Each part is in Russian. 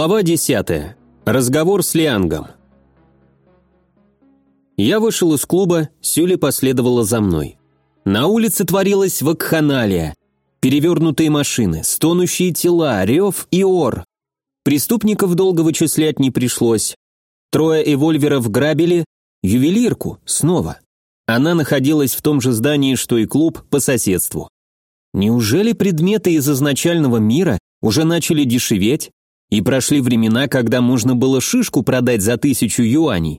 Глава 10. Разговор с Лиангом. Я вышел из клуба, Сюли последовала за мной. На улице творилась вакханалия. Перевернутые машины, стонущие тела, рев и ор. Преступников долго вычислять не пришлось. Трое эвольверов грабили ювелирку снова. Она находилась в том же здании, что и клуб по соседству. Неужели предметы из изначального мира уже начали дешеветь? И прошли времена, когда можно было шишку продать за тысячу юаней.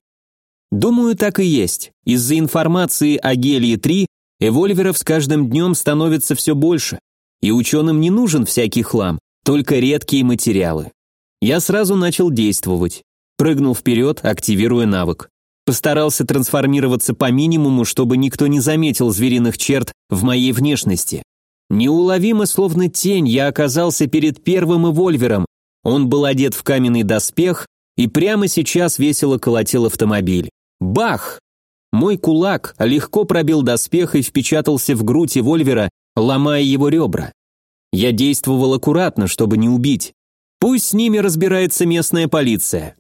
Думаю, так и есть. Из-за информации о Гелии-3 эвольверов с каждым днем становится все больше. И ученым не нужен всякий хлам, только редкие материалы. Я сразу начал действовать. Прыгнул вперед, активируя навык. Постарался трансформироваться по минимуму, чтобы никто не заметил звериных черт в моей внешности. Неуловимо, словно тень, я оказался перед первым эвольвером, он был одет в каменный доспех и прямо сейчас весело колотил автомобиль. Бах! Мой кулак легко пробил доспех и впечатался в грудь Вольвера, ломая его ребра. Я действовал аккуратно, чтобы не убить. Пусть с ними разбирается местная полиция.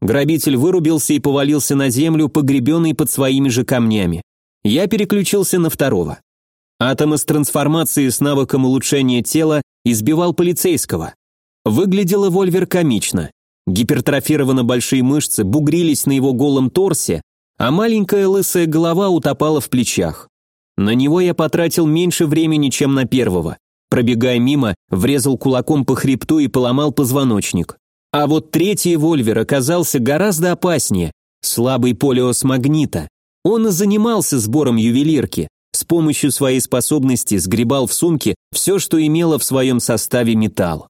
Грабитель вырубился и повалился на землю, погребенный под своими же камнями. Я переключился на второго. Атом из трансформации с навыком улучшения тела избивал полицейского. Выглядел Вольвер комично. Гипертрофировано большие мышцы бугрились на его голом торсе, а маленькая лысая голова утопала в плечах. На него я потратил меньше времени, чем на первого. Пробегая мимо, врезал кулаком по хребту и поломал позвоночник. А вот третий Вольвер оказался гораздо опаснее. Слабый полиос магнита. Он и занимался сбором ювелирки. С помощью своей способности сгребал в сумке все, что имело в своем составе металл.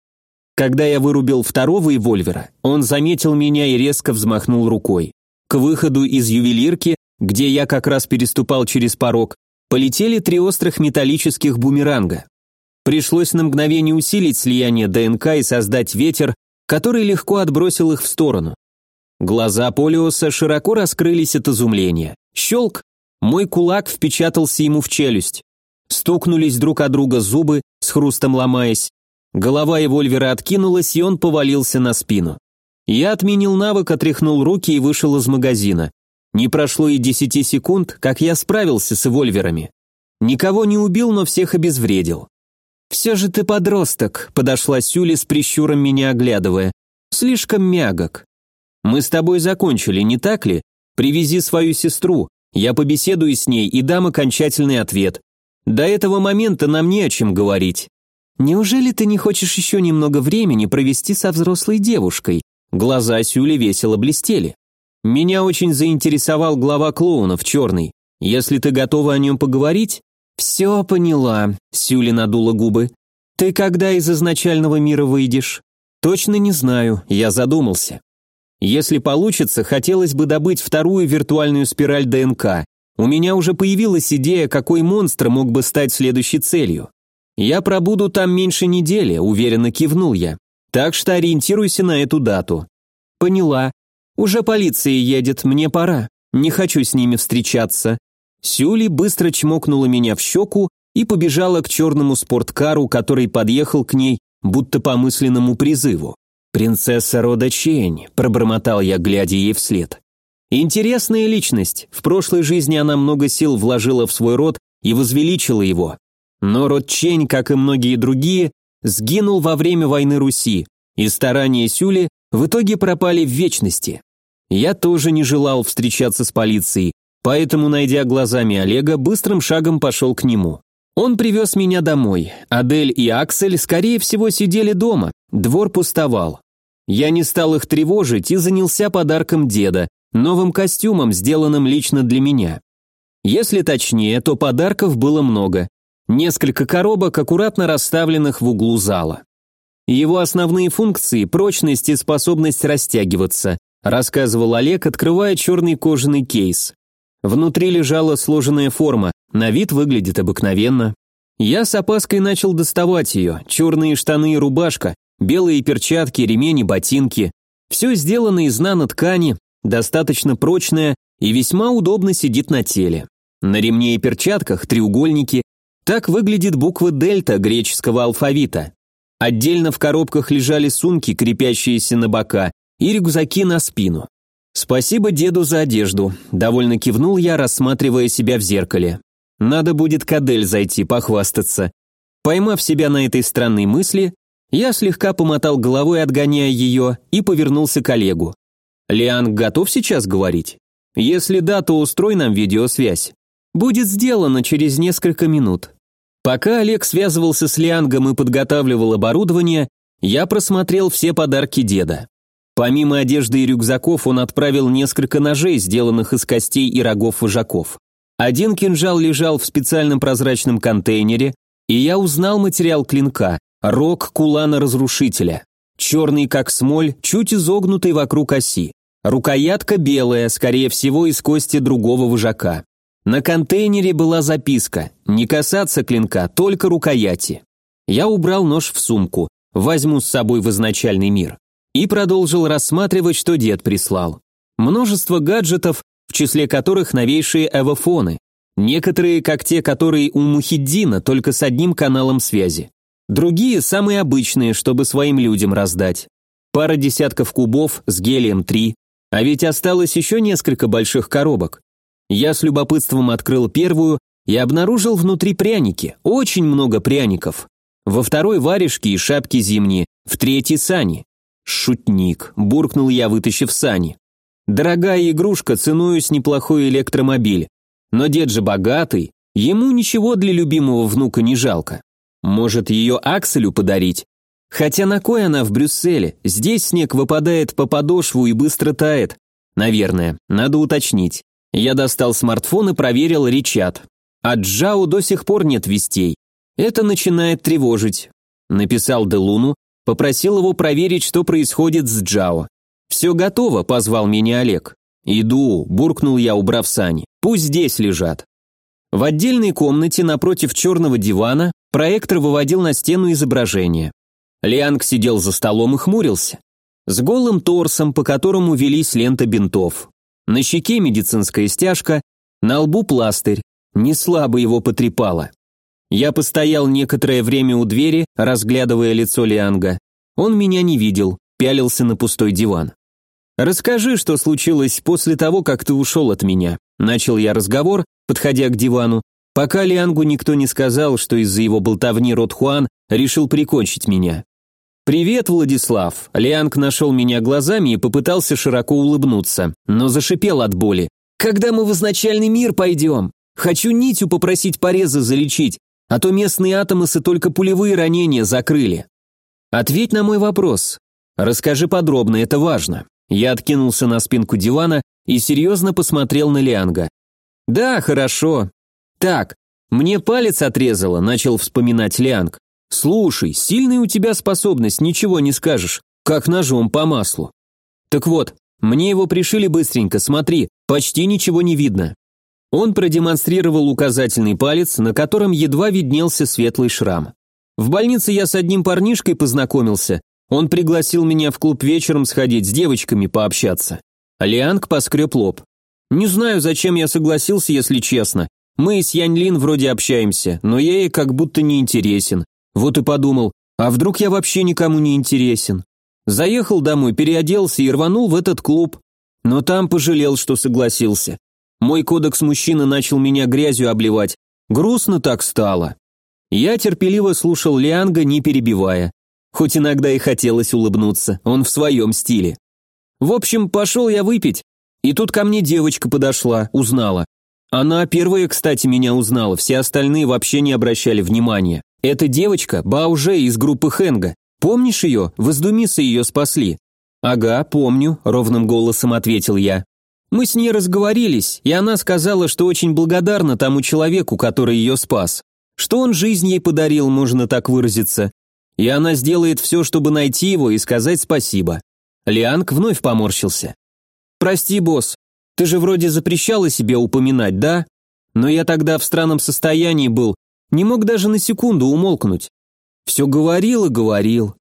Когда я вырубил второго эвольвера, он заметил меня и резко взмахнул рукой. К выходу из ювелирки, где я как раз переступал через порог, полетели три острых металлических бумеранга. Пришлось на мгновение усилить слияние ДНК и создать ветер, который легко отбросил их в сторону. Глаза Полиоса широко раскрылись от изумления. Щелк! Мой кулак впечатался ему в челюсть. Стукнулись друг о друга зубы, с хрустом ломаясь. Голова Эвольвера откинулась, и он повалился на спину. Я отменил навык, отряхнул руки и вышел из магазина. Не прошло и десяти секунд, как я справился с Эвольверами. Никого не убил, но всех обезвредил. «Все же ты подросток», — подошла Сюли с прищуром меня оглядывая. «Слишком мягок». «Мы с тобой закончили, не так ли? Привези свою сестру, я побеседую с ней и дам окончательный ответ. До этого момента нам не о чем говорить». «Неужели ты не хочешь еще немного времени провести со взрослой девушкой?» Глаза Сюли весело блестели. «Меня очень заинтересовал глава клоунов, черный. Если ты готова о нем поговорить?» «Все поняла», — Сюли надула губы. «Ты когда из изначального мира выйдешь?» «Точно не знаю, я задумался. Если получится, хотелось бы добыть вторую виртуальную спираль ДНК. У меня уже появилась идея, какой монстр мог бы стать следующей целью. «Я пробуду там меньше недели», — уверенно кивнул я. «Так что ориентируйся на эту дату». «Поняла. Уже полиция едет, мне пора. Не хочу с ними встречаться». Сюли быстро чмокнула меня в щеку и побежала к черному спорткару, который подъехал к ней, будто по мысленному призыву. «Принцесса рода Чень», — пробормотал я, глядя ей вслед. «Интересная личность. В прошлой жизни она много сил вложила в свой род и возвеличила его. Но род Чень, как и многие другие, сгинул во время войны Руси, и старания Сюли в итоге пропали в вечности. Я тоже не желал встречаться с полицией, поэтому, найдя глазами Олега, быстрым шагом пошел к нему. Он привез меня домой. Адель и Аксель, скорее всего, сидели дома, двор пустовал. Я не стал их тревожить и занялся подарком деда, новым костюмом, сделанным лично для меня. Если точнее, то подарков было много. Несколько коробок, аккуратно расставленных в углу зала. Его основные функции – прочность и способность растягиваться, рассказывал Олег, открывая черный кожаный кейс. Внутри лежала сложенная форма, на вид выглядит обыкновенно. Я с опаской начал доставать ее, черные штаны и рубашка, белые перчатки, ремень и ботинки. Все сделано из наноткани, достаточно прочное и весьма удобно сидит на теле. На ремне и перчатках треугольники, так выглядит буква дельта греческого алфавита. Отдельно в коробках лежали сумки, крепящиеся на бока, и рюкзаки на спину. «Спасибо деду за одежду», – довольно кивнул я, рассматривая себя в зеркале. «Надо будет к Адель зайти, похвастаться». Поймав себя на этой странной мысли, я слегка помотал головой, отгоняя ее, и повернулся к Олегу. «Лианг готов сейчас говорить? Если да, то устрой нам видеосвязь. Будет сделано через несколько минут». Пока Олег связывался с Лиангом и подготавливал оборудование, я просмотрел все подарки деда. Помимо одежды и рюкзаков он отправил несколько ножей, сделанных из костей и рогов вожаков. Один кинжал лежал в специальном прозрачном контейнере, и я узнал материал клинка – рог кулана-разрушителя. Черный как смоль, чуть изогнутый вокруг оси. Рукоятка белая, скорее всего, из кости другого вожака. На контейнере была записка «Не касаться клинка, только рукояти». Я убрал нож в сумку, возьму с собой в изначальный мир и продолжил рассматривать, что дед прислал. Множество гаджетов, в числе которых новейшие эвофоны. Некоторые, как те, которые у Мухиддина, только с одним каналом связи. Другие самые обычные, чтобы своим людям раздать. Пара десятков кубов с гелием-3, а ведь осталось еще несколько больших коробок. Я с любопытством открыл первую и обнаружил внутри пряники, очень много пряников. Во второй варежки и шапки зимние, в третьей сани. «Шутник», – буркнул я, вытащив сани. «Дорогая игрушка, ценою с неплохой электромобиль. Но дед же богатый, ему ничего для любимого внука не жалко. Может, ее Акселю подарить? Хотя на кой она в Брюсселе? Здесь снег выпадает по подошву и быстро тает. Наверное, надо уточнить. Я достал смартфон и проверил речат. От Джао до сих пор нет вестей. Это начинает тревожить. Написал Делуну, Попросил его проверить, что происходит с Джао. «Все готово», – позвал меня Олег. «Иду», – буркнул я, убрав сани. «Пусть здесь лежат». В отдельной комнате напротив черного дивана проектор выводил на стену изображение. Лианг сидел за столом и хмурился. С голым торсом, по которому велись лента бинтов. На щеке медицинская стяжка, на лбу пластырь. Не слабо его потрепало. Я постоял некоторое время у двери, разглядывая лицо Лианга. Он меня не видел, пялился на пустой диван. «Расскажи, что случилось после того, как ты ушел от меня», начал я разговор, подходя к дивану, пока Лиангу никто не сказал, что из-за его болтовни Рот Хуан решил прикончить меня. «Привет, Владислав!» Лианг нашел меня глазами и попытался широко улыбнуться, но зашипел от боли. «Когда мы в изначальный мир пойдем? Хочу Нитю попросить порезы залечить, а то местные атомосы только пулевые ранения закрыли. Ответь на мой вопрос. Расскажи подробно, это важно. Я откинулся на спинку дивана и серьезно посмотрел на Лианга. Да, хорошо. Так, мне палец отрезало, начал вспоминать Лианг. Слушай, сильная у тебя способность, ничего не скажешь, как ножом по маслу. Так вот, мне его пришили быстренько, смотри, почти ничего не видно. Он продемонстрировал указательный палец, на котором едва виднелся светлый шрам. В больнице я с одним парнишкой познакомился. Он пригласил меня в клуб вечером сходить с девочками пообщаться. Лианг поскреб лоб. Не знаю, зачем я согласился, если честно. Мы с Янь-Лин вроде общаемся, но я ей как будто не интересен. Вот и подумал, а вдруг я вообще никому не интересен? Заехал домой, переоделся и рванул в этот клуб. Но там пожалел, что согласился. Мой кодекс мужчины начал меня грязью обливать. Грустно так стало. Я терпеливо слушал Лианга, не перебивая. Хоть иногда и хотелось улыбнуться, он в своем стиле. В общем, пошел я выпить, и тут ко мне девочка подошла, узнала. Она первая, кстати, меня узнала, все остальные вообще не обращали внимания. Эта девочка Бауже из группы Хенга. Помнишь ее? В Издумисе ее спасли. Ага, помню, ровным голосом ответил я. Мы с ней разговорились, и она сказала, что очень благодарна тому человеку, который ее спас. Что он жизнь ей подарил, можно так выразиться. И она сделает все, чтобы найти его и сказать спасибо. Лианг вновь поморщился. «Прости, босс, ты же вроде запрещала себе упоминать, да? Но я тогда в странном состоянии был, не мог даже на секунду умолкнуть. Все говорил и говорил».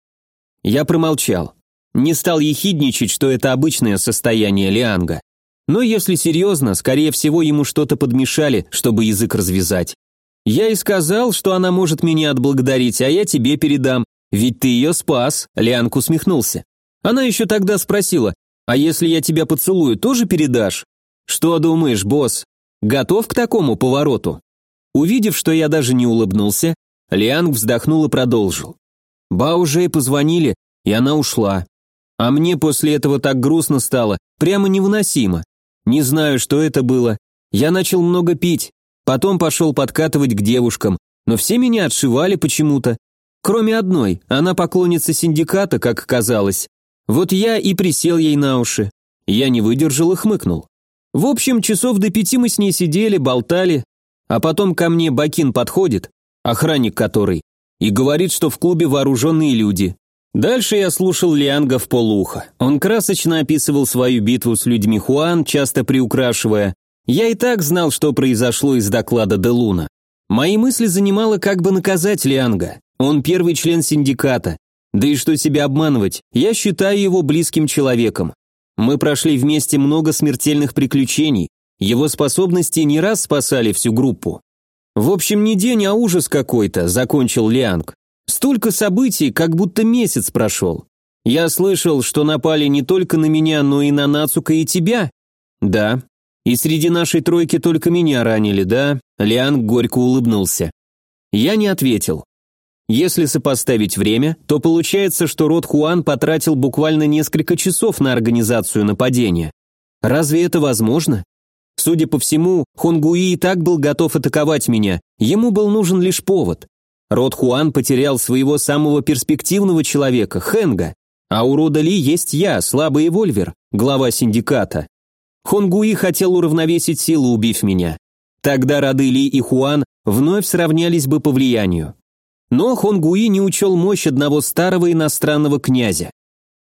Я промолчал. Не стал ехидничать, что это обычное состояние Лианга. Но если серьезно, скорее всего, ему что-то подмешали, чтобы язык развязать. Я и сказал, что она может меня отблагодарить, а я тебе передам. «Ведь ты ее спас», — Лианг усмехнулся. Она еще тогда спросила, «А если я тебя поцелую, тоже передашь?» «Что думаешь, босс? Готов к такому повороту?» Увидев, что я даже не улыбнулся, Лианг вздохнул и продолжил. Ба уже и позвонили, и она ушла. А мне после этого так грустно стало, прямо невыносимо. Не знаю, что это было. Я начал много пить, потом пошел подкатывать к девушкам, но все меня отшивали почему-то. Кроме одной, она поклонница синдиката, как казалось. Вот я и присел ей на уши. Я не выдержал и хмыкнул. В общем, часов до пяти мы с ней сидели, болтали, а потом ко мне Бакин подходит, охранник который, и говорит, что в клубе вооруженные люди. Дальше я слушал Лианга в полуха. Он красочно описывал свою битву с людьми Хуан, часто приукрашивая. Я и так знал, что произошло из доклада де Луна. Мои мысли занимало, как бы наказать Лианга. Он первый член синдиката. Да и что себя обманывать, я считаю его близким человеком. Мы прошли вместе много смертельных приключений. Его способности не раз спасали всю группу. В общем, не день, а ужас какой-то, закончил Лианг. Столько событий, как будто месяц прошел. Я слышал, что напали не только на меня, но и на Нацука и тебя. Да. И среди нашей тройки только меня ранили, да? Лианг горько улыбнулся. Я не ответил. Если сопоставить время, то получается, что род Хуан потратил буквально несколько часов на организацию нападения. Разве это возможно? Судя по всему, Хонгуи и так был готов атаковать меня, ему был нужен лишь повод. Род Хуан потерял своего самого перспективного человека, Хенга, а у рода Ли есть я, слабый вольвер, глава синдиката. Хонгуи хотел уравновесить силу, убив меня. Тогда роды Ли и Хуан вновь сравнялись бы по влиянию. Но Хонгуи не учел мощь одного старого иностранного князя.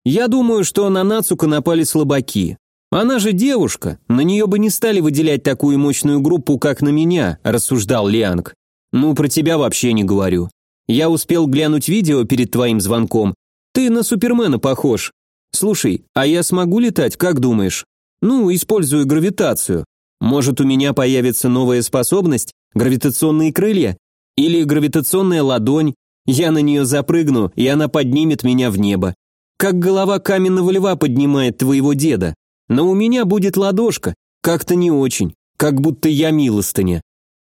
Я думаю, что на Нацука напали слабаки, она же девушка, на нее бы не стали выделять такую мощную группу, как на меня, рассуждал Лианг. Ну, про тебя вообще не говорю. Я успел глянуть видео перед твоим звонком. Ты на Супермена похож. Слушай, а я смогу летать, как думаешь? Ну, использую гравитацию. Может, у меня появится новая способность, гравитационные крылья? Или гравитационная ладонь? Я на нее запрыгну, и она поднимет меня в небо. Как голова каменного льва поднимает твоего деда. Но у меня будет ладошка, как-то не очень, как будто я милостыня.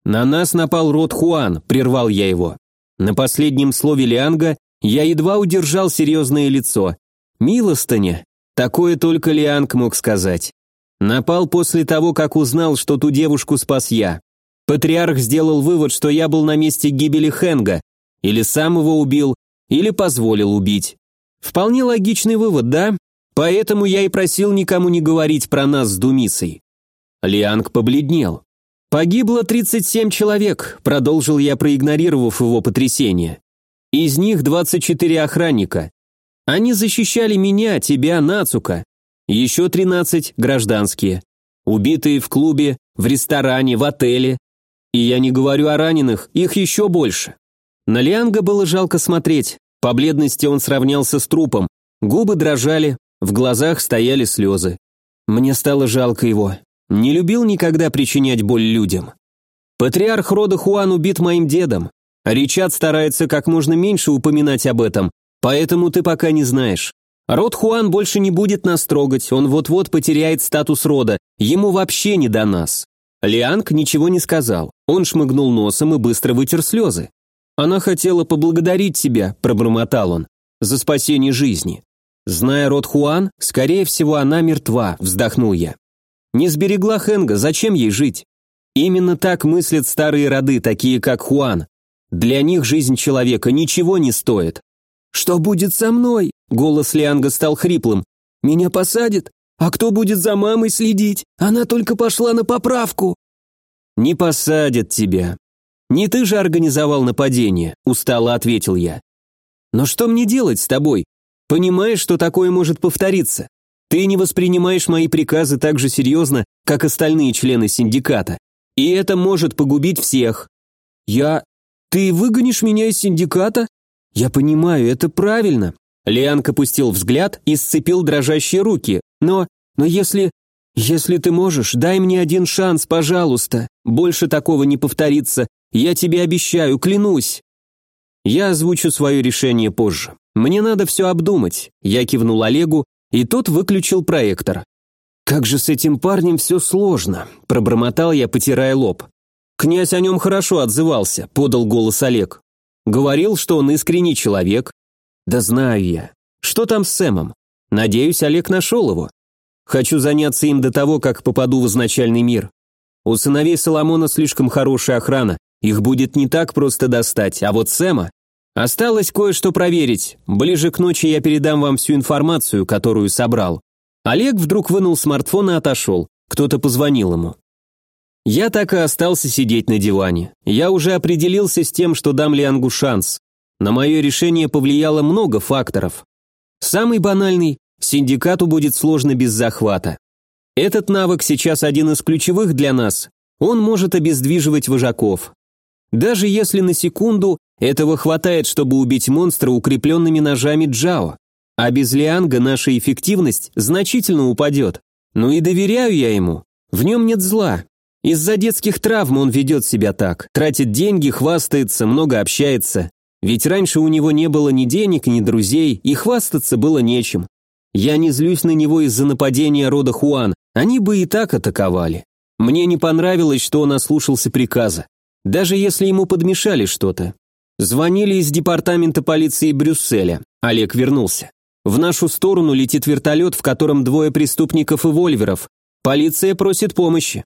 На нас напал род Хуан, прервал я его. На последнем слове Лианга я едва удержал серьезное лицо. Милостыня, такое только Лианг мог сказать. Напал после того, как узнал, что ту девушку спас я. Патриарх сделал вывод, что я был на месте гибели Хенга, или сам его убил, или позволил убить. Вполне логичный вывод, да? Поэтому я и просил никому не говорить про нас с Думисой. Лианг побледнел. «Погибло 37 человек», — продолжил я, проигнорировав его потрясение. «Из них 24 охранника. Они защищали меня, тебя, Нацука. Еще 13 гражданские. Убитые в клубе, в ресторане, в отеле. И я не говорю о раненых, их еще больше». На Лианга было жалко смотреть. По бледности он сравнялся с трупом. Губы дрожали, в глазах стояли слезы. Мне стало жалко его. Не любил никогда причинять боль людям. Патриарх рода Хуан убит моим дедом. Ричард старается как можно меньше упоминать об этом, поэтому ты пока не знаешь. Род Хуан больше не будет нас трогать, он вот-вот потеряет статус рода, ему вообще не до нас. Лианг ничего не сказал. Он шмыгнул носом и быстро вытер слезы. «Она хотела поблагодарить тебя», – пробормотал он, – «за спасение жизни. «Зная род Хуан, скорее всего, она мертва», – вздохнул я. «Не сберегла Хенга, зачем ей жить?» Именно так мыслят старые роды, такие как Хуан. Для них жизнь человека ничего не стоит. «Что будет со мной?» – голос Лианга стал хриплым. «Меня посадят? А кто будет за мамой следить? Она только пошла на поправку». «Не посадят тебя. Не ты же организовал нападение», – устало ответил я. «Но что мне делать с тобой? Понимаешь, что такое может повториться. Ты не воспринимаешь мои приказы так же серьезно, как остальные члены синдиката. И это может погубить всех. Я... Ты выгонишь меня из синдиката? Я понимаю, это правильно. Лианг опустил взгляд и сцепил дрожащие руки. Но... Но если... Если ты можешь, дай мне один шанс, пожалуйста. Больше такого не повторится. Я тебе обещаю, клянусь. Я озвучу свое решение позже. Мне надо все обдумать. Я кивнул Олегу, и тот выключил проектор. Как же с этим парнем все сложно, пробормотал я, потирая лоб. Князь о нем хорошо отзывался, подал голос Олег. Говорил, что он искренний человек. Да знаю я. Что там с Сэмом? Надеюсь, Олег нашел его. Хочу заняться им до того, как попаду в изначальный мир. У сыновей Соломона слишком хорошая охрана, их будет не так просто достать, а вот Сэма... Осталось кое-что проверить. Ближе к ночи я передам вам всю информацию, которую собрал. Олег вдруг вынул смартфон и отошел. Кто-то позвонил ему. Я так и остался сидеть на диване. Я уже определился с тем, что дам Лиангу шанс. На мое решение повлияло много факторов. Самый банальный – синдикату будет сложно без захвата. Этот навык сейчас один из ключевых для нас. Он может обездвиживать вожаков. Даже если на секунду этого хватает, чтобы убить монстра укрепленными ножами Джао. А без Лианга наша эффективность значительно упадет. Ну и доверяю я ему. В нем нет зла. Из-за детских травм он ведет себя так. Тратит деньги, хвастается, много общается. Ведь раньше у него не было ни денег, ни друзей, и хвастаться было нечем. Я не злюсь на него из-за нападения рода Хуан, они бы и так атаковали. Мне не понравилось, что он ослушался приказа. Даже если ему подмешали что-то. Звонили из департамента полиции Брюсселя. Олег вернулся. В нашу сторону летит вертолет, в котором двое преступников и вольверов. Полиция просит помощи.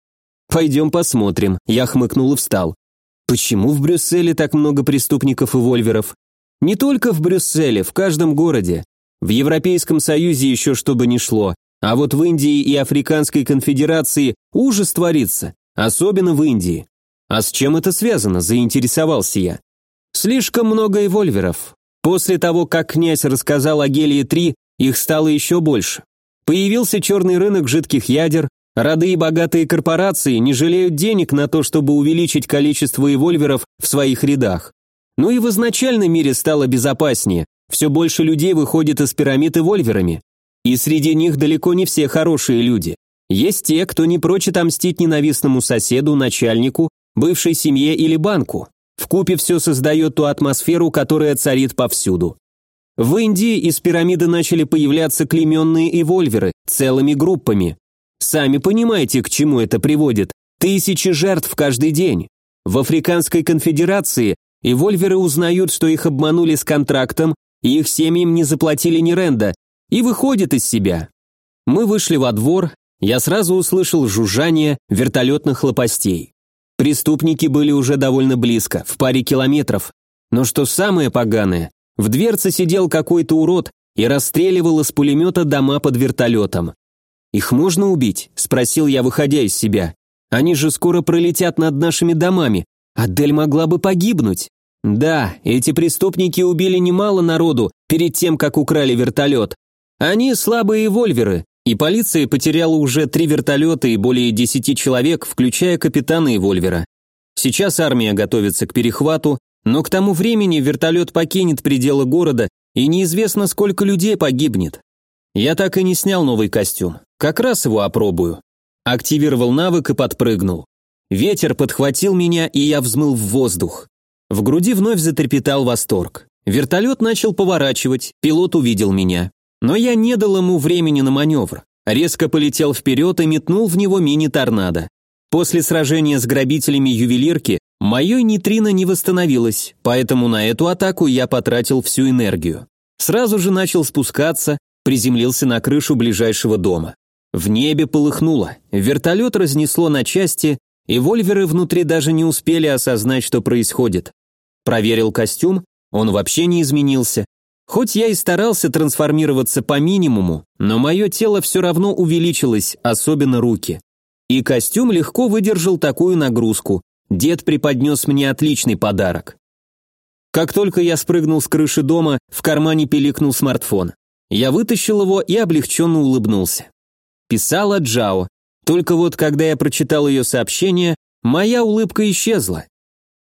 Пойдем посмотрим. Я хмыкнул и встал. Почему в Брюсселе так много преступников и вольверов? Не только в Брюсселе, в каждом городе. В Европейском Союзе еще чтобы не шло. А вот в Индии и Африканской конфедерации ужас творится, особенно в Индии. А с чем это связано, заинтересовался я. Слишком много эвольверов. После того, как князь рассказал о Гелии-3, их стало еще больше. Появился черный рынок жидких ядер, роды и богатые корпорации не жалеют денег на то, чтобы увеличить количество эвольверов в своих рядах. Ну и в изначальном мире стало безопаснее, все больше людей выходит из пирамид эвольверами. И среди них далеко не все хорошие люди. Есть те, кто не прочь отомстить ненавистному соседу, начальнику, бывшей семье или банку. В купе все создает ту атмосферу, которая царит повсюду. В Индии из пирамиды начали появляться клеменные эвольверы целыми группами. Сами понимаете, к чему это приводит. Тысячи жертв каждый день. В Африканской конфедерации эвольверы узнают, что их обманули с контрактом, и их семьям не заплатили ни ренда, и выходят из себя. Мы вышли во двор, я сразу услышал жужжание вертолетных лопастей. Преступники были уже довольно близко, в паре километров. Но что самое поганое, в дверце сидел какой-то урод и расстреливал из пулемета дома под вертолетом. «Их можно убить?» – спросил я, выходя из себя. «Они же скоро пролетят над нашими домами. Адель могла бы погибнуть». «Да, эти преступники убили немало народу перед тем, как украли вертолет. Они слабые вольверы, и полиция потеряла уже три вертолета и более десяти человек, включая капитана и Вольвера. Сейчас армия готовится к перехвату, но к тому времени вертолет покинет пределы города, и неизвестно, сколько людей погибнет. Я так и не снял новый костюм. Как раз его опробую. Активировал навык и подпрыгнул. Ветер подхватил меня, и я взмыл в воздух. В груди вновь затрепетал восторг. Вертолет начал поворачивать, пилот увидел меня. Но я не дал ему времени на маневр. Резко полетел вперед и метнул в него мини-торнадо. После сражения с грабителями ювелирки мое нейтрино не восстановилось, поэтому на эту атаку я потратил всю энергию. Сразу же начал спускаться, приземлился на крышу ближайшего дома. В небе полыхнуло, вертолет разнесло на части, и вольверы внутри даже не успели осознать, что происходит. Проверил костюм, он вообще не изменился, Хоть я и старался трансформироваться по минимуму, но мое тело все равно увеличилось, особенно руки. И костюм легко выдержал такую нагрузку. Дед преподнес мне отличный подарок. Как только я спрыгнул с крыши дома, в кармане пиликнул смартфон. Я вытащил его и облегченно улыбнулся. Писала Джао. Только вот, когда я прочитал ее сообщение, моя улыбка исчезла.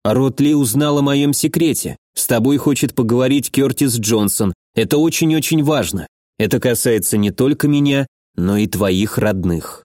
Ротли узнал о моем секрете. С тобой хочет поговорить Кертис Джонсон. Это очень-очень важно. Это касается не только меня, но и твоих родных.